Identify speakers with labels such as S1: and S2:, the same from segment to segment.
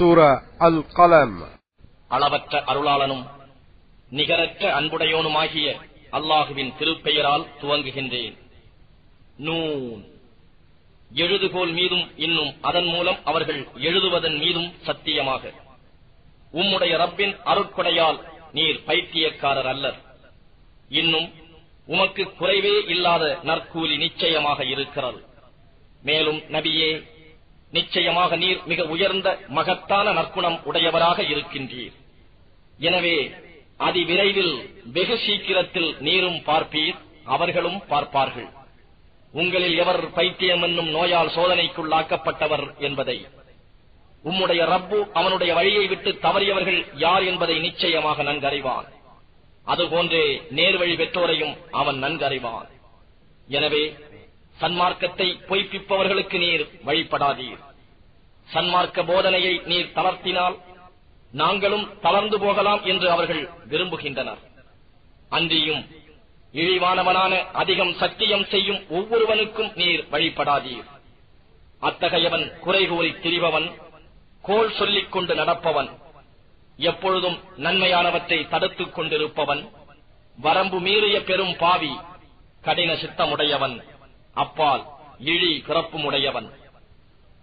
S1: சூரா அல் கலம்
S2: அளவற்ற அருளாளனும் நிகரற்ற அன்புடையோனுமாகிய அல்லாஹுவின் திருப்பெயரால் துவங்குகின்றேன். நூன். எழுதுகோல் மீதும் இன்னும் அதன் மூலம் அவர்கள் எழுதுவதன் மீதும் சத்தியமாக. உம்முடைய ரப்பின் அருட்கொடையால் நீர் பைத்தியக்காரர் அல்லர். இன்னும் உமக்கு குறைவே இல்லாத நற்கூலி நிச்சயமாக இருக்கிறது. மேலும் நபியே நிச்சயமாக நீர் மிக உயர்ந்த மகத்தான நற்குணம் உடையவராக இருக்கின்றீர். எனவே அதிவிரைவில் வெகு சீக்கிரத்தில் நீரும் பார்ப்பீர் அவர்களும் பார்ப்பார்கள். உங்களில் எவர் பைத்தியம் என்னும் நோயால் சோதனைக்குள்ளாக்கப்பட்டவர் என்பதை. உம்முடைய ரப்பு அவனுடைய வழியை விட்டு தவறியவர்கள் யார் என்பதை நிச்சயமாக நன்கறிவான். அதுபோன்றே நேர்வழி பெற்றோரையும் அவன் நன்கறிவான். எனவே சன்மார்க்கத்தை பொய்ப்பிப்பவர்களுக்கு நீர் வழிபடாதீர். சன்மார்க்க போதனையை நீர் தளர்த்தினால் நாங்களும் தளர்ந்து போகலாம் என்று அவர்கள் விரும்புகின்றனர். அன்றியும் இழிவானவனான அதிகம் சத்தியம் செய்யும் ஒவ்வொருவனுக்கும் நீர் வழிபடாதீர். அத்தகையவன் குறை கூறி திரிபவன் கோல் சொல்லிக் கொண்டு நடப்பவன் எப்பொழுதும் நன்மையானவற்றை தடுத்துக் கொண்டிருப்பவன் வரம்பு மீறிய பெரும் பாவி கடின சித்தமுடையவன். அப்பால் இழி பிறப்பும் உடையவன்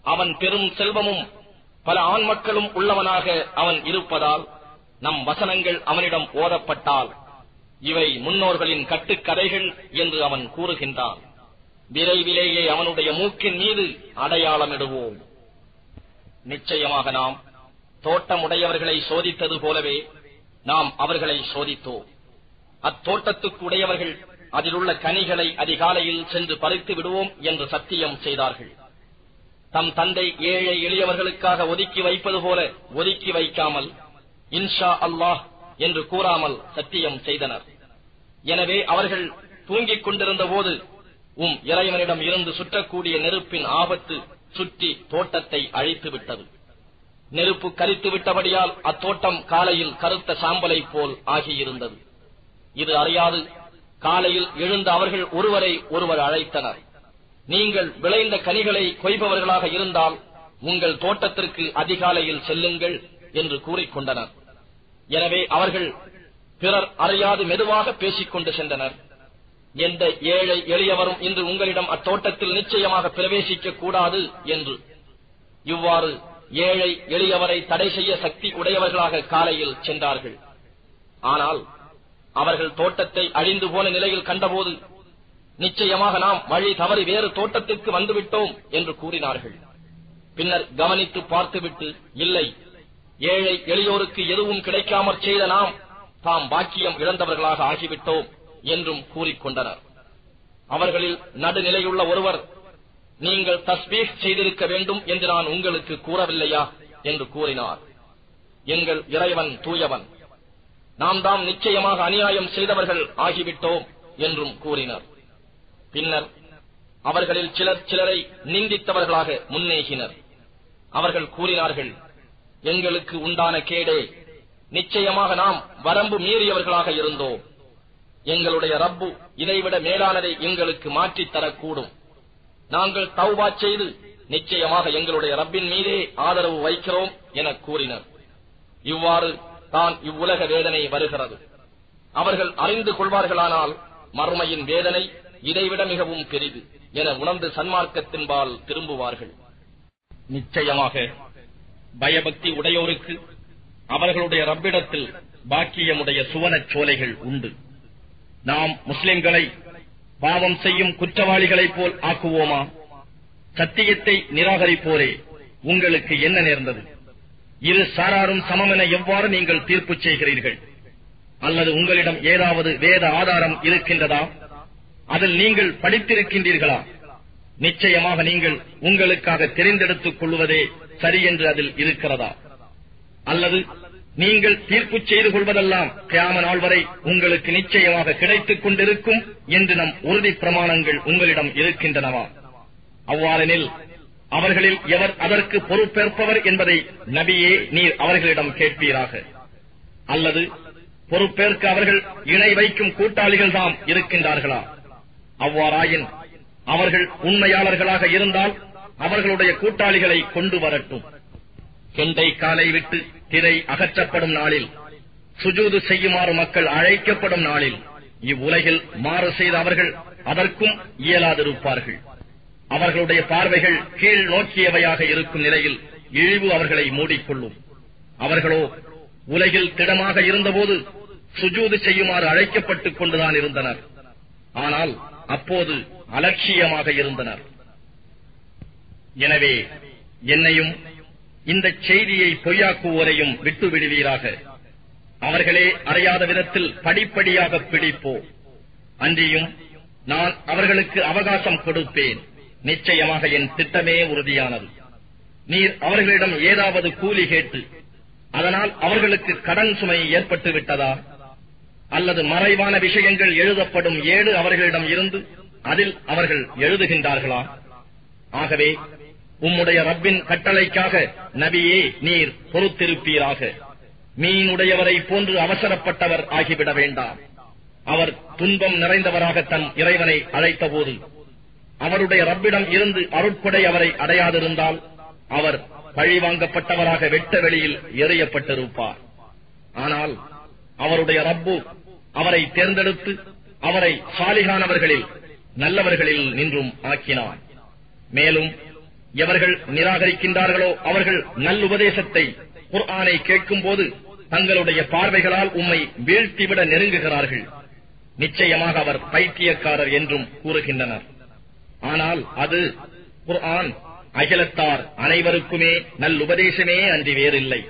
S2: அவன் பெரும் செல்வமும் பல ஆண் மக்களும் உள்ளவனாக அவன் இருப்பதால் நம் வசனங்கள் அவனிடம் ஓதப்பட்டால் இவை முன்னோர்களின் கட்டுக்கதைகள் என்று அவன் கூறுகின்றான். விரைவிலேயே அவனுடைய மூக்கின் மீது அடையாளமிடுவோம். நிச்சயமாக நாம் தோட்டமுடையவர்களை சோதித்தது போலவே நாம் அவர்களை சோதித்தோம். அத்தோட்டத்துக்கு உடையவர்கள் அதிலுள்ள கனிகளை அதிகாலையில் சென்று பறித்து விடுவோம் என்று சத்தியம் செய்தார்கள். தம் தந்தை ஏழை எளியவர்களுக்காக ஒதுக்கி வைப்பது போல ஒதுக்கி வைக்காமல் இன்ஷா அல்லாஹ் என்று கூறாமல் சத்தியம் செய்தனர். எனவே அவர்கள் தூங்கிக் கொண்டிருந்த போது உம் இறைவனிடம் இருந்து சுற்றக்கூடிய நெருப்பின் ஆபத்து சுற்றி தோட்டத்தை அழித்து விட்டது. நெருப்பு கரித்து விட்டபடியால் அத்தோட்டம் காலையில் கருத்த சாம்பலை போல் ஆகியிருந்தது. இது அறியாது காலையில் எழுந்த அவர்கள் ஒருவரை ஒருவர் அழைத்தனர். நீங்கள் விளைந்த கனிகளை கொய்பவர்களாக இருந்தால் உங்கள் தோட்டத்திற்கு அதிகாலையில் செல்லுங்கள் என்று கூறிக்கொண்டனர். எனவே அவர்கள் பிறர் அறியாது மெதுவாக பேசிக் கொண்டு சென்றனர். எந்த ஏழை எளியவரும் இன்று உங்களிடம் அத்தோட்டத்தில் நிச்சயமாக பிரவேசிக்க கூடாது என்று. இவ்வாறு ஏழை எளியவரை தடை செய்ய சக்தி உடையவர்களாக காலையில் சென்றார்கள். ஆனால் அவர்கள் தோட்டத்தை அழிந்து போன நிலையில் கண்டபோது நிச்சயமாக நாம் வழி தவறி வேறு தோட்டத்திற்கு வந்துவிட்டோம் என்று கூறினார்கள். பின்னர் கவனித்து பார்த்துவிட்டு இல்லை ஏழை எளியோருக்கு எதுவும் கிடைக்காமற் செய்த நாம் தாம் பாக்கியம் இழந்தவர்களாக ஆகிவிட்டோம் என்றும் கூறிக்கொண்டனர் அவர்களில் நடுநிலையுள்ள ஒருவர் நீங்கள் தஸ்பீக் செய்திருக்க வேண்டும் என்று நான் உங்களுக்கு கூறவில்லையா? என்று கூறினார். எங்கள் இறைவன் தூயவன். நாம் தாம் நிச்சயமாக அநியாயம் செய்தவர்கள் ஆகிவிட்டோம் என்றும் கூறினர். பின்னர் அவர்களில் சிலர் சிலரை நிந்தித்தவர்களாக முன்னேகினர். அவர்கள் கூறினார்கள் எங்களுக்கு உண்டான கேடே நிச்சயமாக நாம் வரம்பு மீறியவர்களாக இருந்தோம். எங்களுடைய ரப்பு இதைவிட மேலானதை எங்களுக்கு மாற்றித் தரக்கூடும். நாங்கள் தௌபா செய்து நிச்சயமாக எங்களுடைய ரப்பின் மீதே ஆதரவு வைக்கிறோம் என கூறினர். இவ்வாறு தான் இவ்வுலக வேதனை வருகிறது. அவர்கள் அறிந்து கொள்வார்களானால் மறுமையின் வேதனை இதைவிட மிகவும் பெரிது என உணர்ந்து சன்மார்க்கத்தின்பால் திரும்புவார்கள். நிச்சயமாக பயபக்தி உடையோருக்கு அவர்களுடைய ரப்பிடத்தில் பாக்கியமுடைய சுவனச் சோலைகள் உண்டு. நாம் முஸ்லிம்களை பாவம் செய்யும் குற்றவாளிகளைப் போல் ஆக்குவோமா? சத்தியத்தை நிராகரிப்போரே. உங்களுக்கு என்ன நேர்ந்தது? இரு சாராரும் சமமென எவ்வாறு நீங்கள் தீர்ப்பு செய்கிறீர்கள்? அல்லது உங்களிடம் ஏதாவது வேத ஆதாரம் இருக்கின்றதா? அதில் நீங்கள் படித்திருக்கின்றீர்களா? நிச்சயமாக நீங்கள் உங்களுக்காக தெரிந்தெடுத்துக் கொள்வதே சரி என்று அதில் இருக்கிறதா? அல்லது நீங்கள் தீர்ப்பு செய்து கொள்வதெல்லாம் கியாம நாள் வரை உங்களுக்கு நிச்சயமாக கிடைத்துக் கொண்டிருக்கும் என்று நம் உறுதி பிரமாணங்கள் உங்களிடம் இருக்கின்றனவா? அவ்வாறெனில் அவர்களில் எவர் அதற்கு பொறுப்பேற்பவர் என்பதை நபியே நீர் அவர்களிடம் கேட்பீராக. அல்லது பொறுப்பேற்க அவர்கள் இணை வைக்கும் கூட்டாளிகள் தாம் இருக்கின்றார்களா? அவ்வாறாயின் அவர்கள் உண்மையாளர்களாக இருந்தால் அவர்களுடைய கூட்டாளிகளை கொண்டு வரட்டும். கெண்டை காலை விட்டு திரை அகற்றப்படும் நாளில் சுஜூது செய்யுமாறு மக்கள் அழைக்கப்படும் நாளில் இவ்வுலகில் மாறு செய்த அவர்கள் அதற்கும் இயலாதிருப்பார்கள். அவர்களுடைய பார்வைகள் கீழ் நோக்கியவையாக இருக்கும் நிலையில் இழிவு அவர்களை மூடிக்கொள்ளும். அவர்களோ உலகில் திடமாக இருந்தபோது சுஜூது செய்யுமாறு அழைக்கப்பட்டுக் கொண்டுதான் இருந்தனர். ஆனால் அப்போது அலட்சியமாக இருந்தனர். எனவே என்னையும் இந்த செய்தியை பொய்யாக்குவோரையும் விட்டு விடுவீராக அவர்களே அறியாத விதத்தில் படிப்படியாக பிடிப்போ அன்றியும் நான் அவர்களுக்கு அவகாசம் கொடுப்பேன். நிச்சயமாக என் திட்டமே உறுதியானது. நீர் அவர்களிடம் ஏதாவது கூலி கேட்டு அதனால் அவர்களுக்கு கடன் சுமை ஏற்பட்டு விட்டதா? அல்லது மறைவான விஷயங்கள் எழுதப்படும் ஏடு அவர்களிடம் இருந்து அதில் அவர்கள் எழுதுகின்றார்களா? ஆகவே உம்முடைய ரப்பின் கட்டளைக்காக நபியே நீர் பொறுத்திருப்பீராக. மீனுடையவரை போன்று அவசரப்பட்டவர் ஆகிவிட வேண்டாம். அவர் துன்பம் நிறைந்தவராக தன் இறைவனை அழைத்தபோது அவருடைய ரப்பிடம் இருந்து அருட்கொடை அவரை அடையாதிருந்தால் அவர் பழிவாங்கப்பட்டவராக வெட்ட வெளியில் எறியப்பட்டிருப்பார். ஆனால் அவருடைய ரப்பு அவரை தேர்ந்தெடுத்து அவரை சாலிகானவர்களில் நல்லவர்களில் நின்றும் ஆக்கினார். மேலும் எவர்கள் நிராகரிக்கின்றார்களோ அவர்கள் நல்லுபதேசத்தை குர்ஆனை கேட்கும் போது தங்களுடைய பார்வைகளால் உம்மை வீழ்த்திவிட நெருங்குகிறார்கள். நிச்சயமாக அவர் பைத்தியக்காரர் என்றும் கூறுகின்றனர். ஆனால் அது குர்ஆன் அகிலத்தார் அனைவருக்குமே நல்லுபதேசமே அன்றி வேறில்லை.